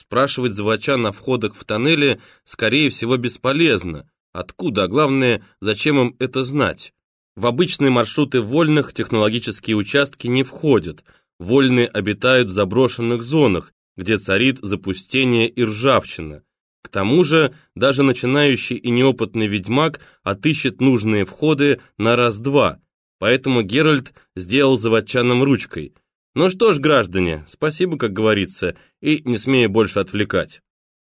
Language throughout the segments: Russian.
Спрашивать заводча на входах в тоннели, скорее всего, бесполезно. Откуда, а главное, зачем им это знать? В обычные маршруты вольных технологические участки не входят. Вольные обитают в заброшенных зонах, где царит запустение и ржавчина. К тому же, даже начинающий и неопытный ведьмак отыщет нужные входы на раз-два, поэтому Геральт сделал заводчаном ручкой. Ну что ж, граждане, спасибо, как говорится, и не смею больше отвлекать.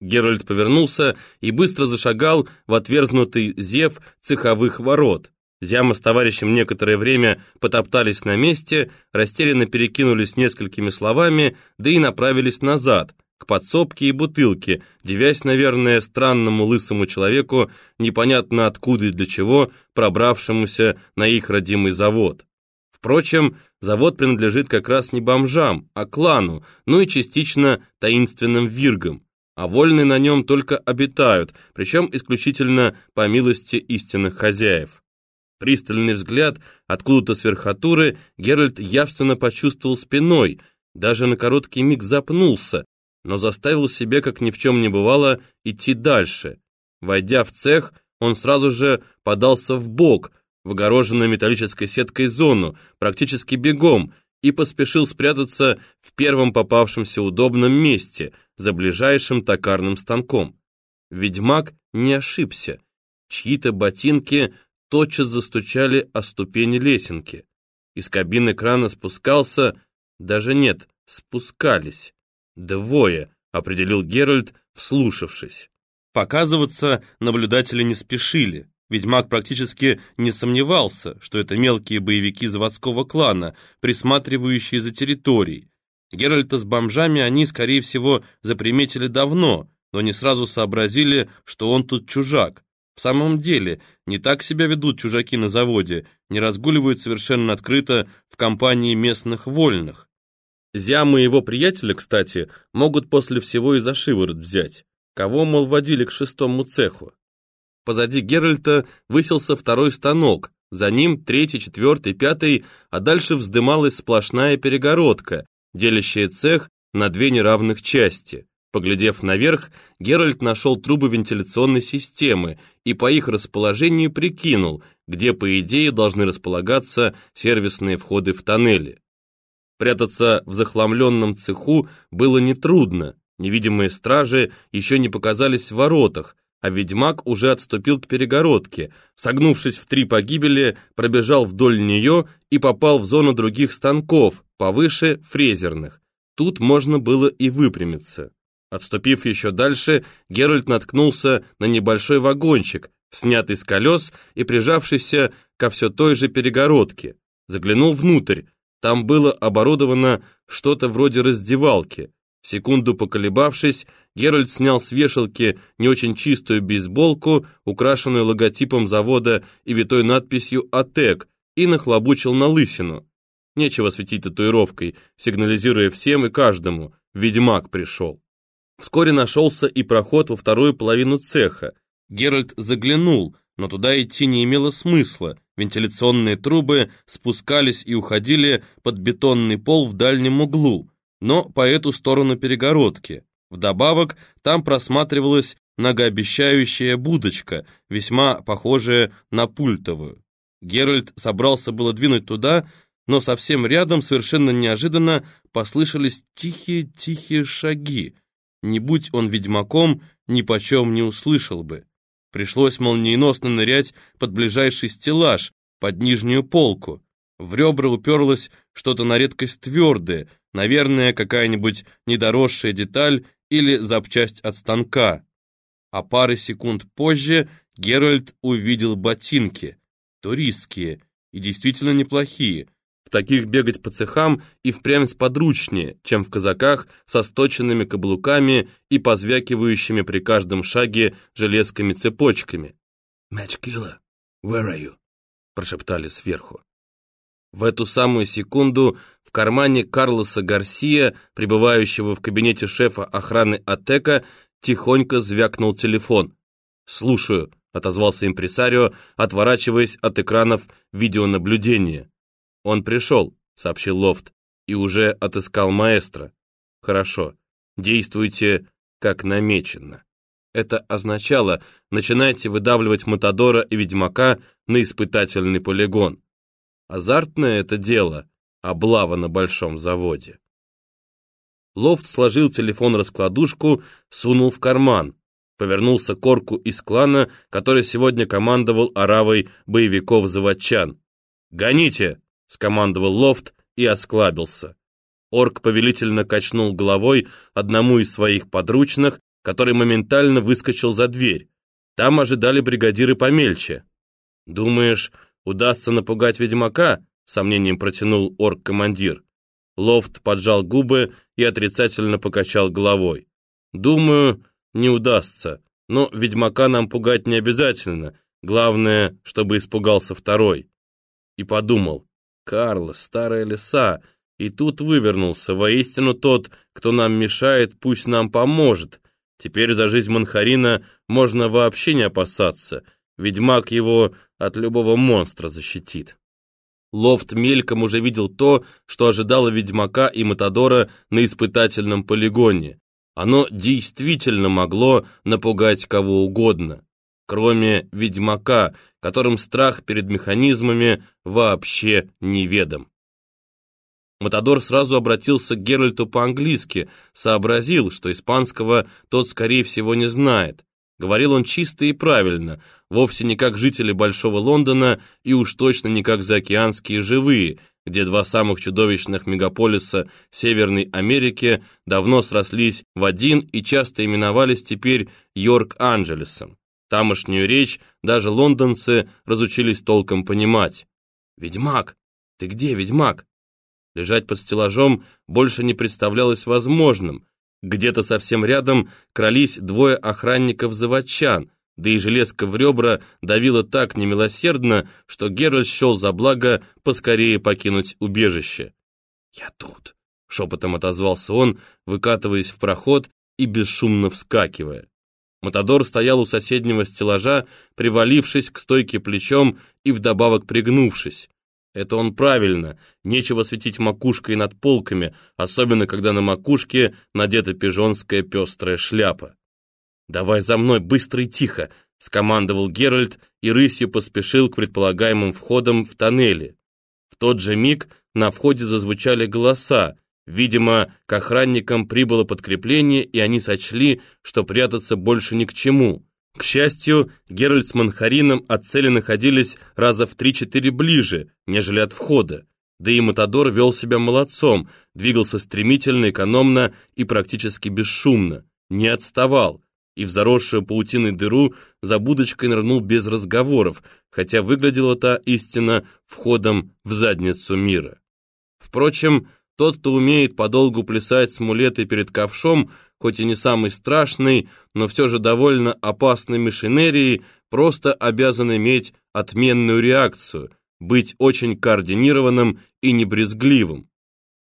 Геральт повернулся и быстро зашагал в отверзнутый зев цеховых ворот. Зяма с товарищем некоторое время потоптались на месте, растерянно перекинулись несколькими словами, да и направились назад, к подсобке и бутылке, девясь, наверное, странному лысому человеку, непонятно откуда и для чего, пробравшемуся на их родимый завод. Впрочем, завод принадлежит как раз не бомжам, а клану, ну и частично таинственным виргам, а вольные на нем только обитают, причем исключительно по милости истинных хозяев. Пристальный взгляд откуда-то с верхотуры Геральт явственно почувствовал спиной, даже на короткий миг запнулся, но заставил себя, как ни в чем не бывало, идти дальше. Войдя в цех, он сразу же подался в бок, в огороженную металлической сеткой зону, практически бегом, и поспешил спрятаться в первом попавшемся удобном месте, за ближайшим токарным станком. Ведьмак не ошибся. Чьи-то ботинки тотчас застучали о ступени лесенки. Из кабины крана спускался, даже нет, спускались. Двое, определил Геральт, вслушавшись. Показываться наблюдатели не спешили. Ведьмак практически не сомневался, что это мелкие боевики заводского клана, присматривающие за территорией. Геральта с бомжами они, скорее всего, заприметили давно, но не сразу сообразили, что он тут чужак. В самом деле, не так себя ведут чужаки на заводе, не разгуливают совершенно открыто в компании местных вольных. Зямы его приятеля, кстати, могут после всего и за шиворот взять. Кого, мол, водили к шестому цеху? Позади Геральта высился второй станок, за ним третий, четвертый, пятый, а дальше вздымалась сплошная перегородка, делящая цех на две неравных части. Поглядев наверх, Геральт нашел трубы вентиляционной системы и по их расположению прикинул, где, по идее, должны располагаться сервисные входы в тоннели. Прятаться в захламленном цеху было нетрудно, невидимые стражи еще не показались в воротах, а ведьмак уже отступил к перегородке, согнувшись в три погибели, пробежал вдоль нее и попал в зону других станков, повыше фрезерных. Тут можно было и выпрямиться. Отступив еще дальше, Геральт наткнулся на небольшой вагончик, снятый с колес и прижавшийся ко все той же перегородке. Заглянул внутрь. Там было оборудовано что-то вроде раздевалки. Секунду поколебавшись, Геральт снял с вешалки не очень чистую бейсболку, украшенную логотипом завода и витой надписью «АТЭК», и нахлобучил на лысину. Нечего светить татуировкой, сигнализируя всем и каждому. Ведьмак пришел. Вскоре нашелся и проход во вторую половину цеха. Геральт заглянул, но туда идти не имело смысла. Вентиляционные трубы спускались и уходили под бетонный пол в дальнем углу, но по эту сторону перегородки. Вдобавок, там просматривалась многообещающая будочка, весьма похожая на пультовую. Геральт собрался было двинуть туда, но совсем рядом, совершенно неожиданно, послышались тихие-тихие шаги. Не будь он ведьмаком, ни почем не услышал бы. Пришлось молниеносно нырять под ближайший стеллаж, под нижнюю полку. В ребра уперлось что-то на редкость твердое, наверное, какая-нибудь недоросшая деталь или запчасть от станка. А пары секунд позже Геральт увидел ботинки, туристские, и действительно неплохие, таких бегать по цехам и впрямь сподручнее, чем в казаках со сточенными каблуками и позвякивающими при каждом шаге железками-цепочками. «Матчкилла, where are you?» — прошептали сверху. В эту самую секунду в кармане Карлоса Гарсия, пребывающего в кабинете шефа охраны Атека, тихонько звякнул телефон. «Слушаю», — отозвался импресарио, отворачиваясь от экранов видеонаблюдения. «Он пришел», — сообщил Лофт, — «и уже отыскал маэстро». «Хорошо. Действуйте как намечено. Это означало, начинайте выдавливать Матадора и Ведьмака на испытательный полигон. Азартное это дело, облава на большом заводе. Лофт сложил телефон-раскладушку, сунул в карман, повернулся к орку из клана, который сегодня командовал оравой боевиков-заводчан. «Гоните!» — скомандовал Лофт и осклабился. Орк повелительно качнул головой одному из своих подручных, который моментально выскочил за дверь. Там ожидали бригадиры помельче. «Думаешь, удастся напугать ведьмака?» — сомнением протянул орк-командир. Лофт поджал губы и отрицательно покачал головой. «Думаю, не удастся, но ведьмака нам пугать не обязательно. Главное, чтобы испугался второй». И подумал, «Карлос, старая лиса, и тут вывернулся. Воистину тот, кто нам мешает, пусть нам поможет. Теперь за жизнь Манхарина можно вообще не опасаться. Ведьмак его от любого монстра защитит. Лофт мельком уже видел то, что ожидало Ведьмака и Матадора на испытательном полигоне. Оно действительно могло напугать кого угодно, кроме Ведьмака, которым страх перед механизмами вообще неведом. Матадор сразу обратился к Геральту по-английски, сообразил, что испанского тот, скорее всего, не знает. Говорил он чисто и правильно, вовсе не как жители Большого Лондона и уж точно не как заокеанские живые, где два самых чудовищных мегаполиса Северной Америки давно срослись в один и часто именовались теперь Йорк-Анджелесом. Тамошнюю речь даже лондонцы разучились толком понимать. «Ведьмак! Ты где, ведьмак?» Лежать под стеллажом больше не представлялось возможным. Где-то совсем рядом крались двое охранников-заводчан, да и железка в ребра давила так немилосердно, что Геральт счел за благо поскорее покинуть убежище. «Я тут», — шепотом отозвался он, выкатываясь в проход и бесшумно вскакивая. Матадор стоял у соседнего стеллажа, привалившись к стойке плечом и вдобавок пригнувшись. Это он правильно, нечего светить макушкой над полками, особенно когда на макушке надета пижонская пестрая шляпа. «Давай за мной, быстро и тихо!» — скомандовал Геральт и рысью поспешил к предполагаемым входам в тоннели. В тот же миг на входе зазвучали голоса, видимо, к охранникам прибыло подкрепление, и они сочли, что прятаться больше ни к чему. К счастью, Геральт с Манхарином от цели находились раза в три-четыре ближе, нежели от входа. Да и Матадор вел себя молодцом, двигался стремительно, экономно и практически бесшумно, не отставал, и в заросшую паутиной дыру за будочкой нырнул без разговоров, хотя выглядела та истина входом в задницу мира. Впрочем, тот, кто умеет подолгу плясать с мулетой перед ковшом, хоть и не самый страшный, но все же довольно опасной машинерией, просто обязан иметь отменную реакцию, быть очень координированным и небрезгливым.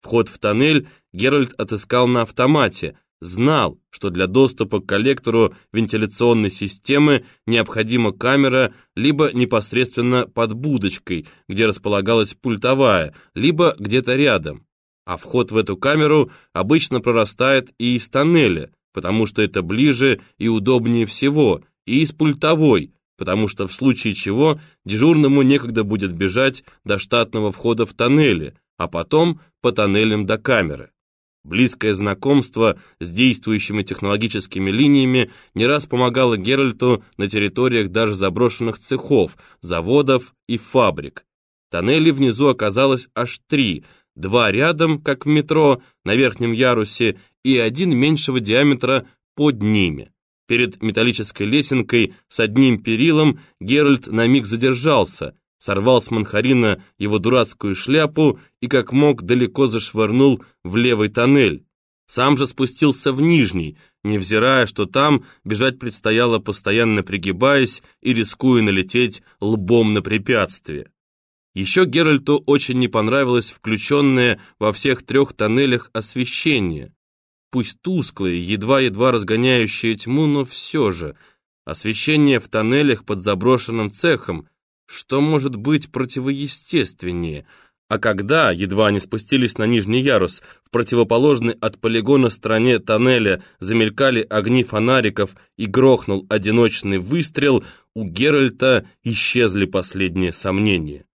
Вход в тоннель Геральт отыскал на автомате, знал, что для доступа к коллектору вентиляционной системы необходима камера либо непосредственно под будочкой, где располагалась пультовая, либо где-то рядом а вход в эту камеру обычно прорастает и из тоннеля, потому что это ближе и удобнее всего, и из пультовой, потому что в случае чего дежурному некогда будет бежать до штатного входа в тоннеле, а потом по тоннелям до камеры. Близкое знакомство с действующими технологическими линиями не раз помогало Геральту на территориях даже заброшенных цехов, заводов и фабрик. Тоннелей внизу оказалось аж три, два рядом, как в метро, на верхнем ярусе, и один меньшего диаметра под ними. Перед металлической лесенкой с одним перилом Геральт на миг задержался, сорвал с Манхарина его дурацкую шляпу и как мог далеко зашвырнул в левый тоннель. Сам же спустился в нижний, невзирая, что там бежать предстояло постоянно пригибаясь и рискуя налететь лбом на препятствие. Еще Геральту очень не понравилось включенное во всех трех тоннелях освещение. Пусть тусклое, едва-едва разгоняющее тьму, но все же. Освещение в тоннелях под заброшенным цехом. Что может быть противоестественнее? А когда, едва они спустились на нижний ярус, в противоположной от полигона стороне тоннеля замелькали огни фонариков и грохнул одиночный выстрел, у Геральта исчезли последние сомнения.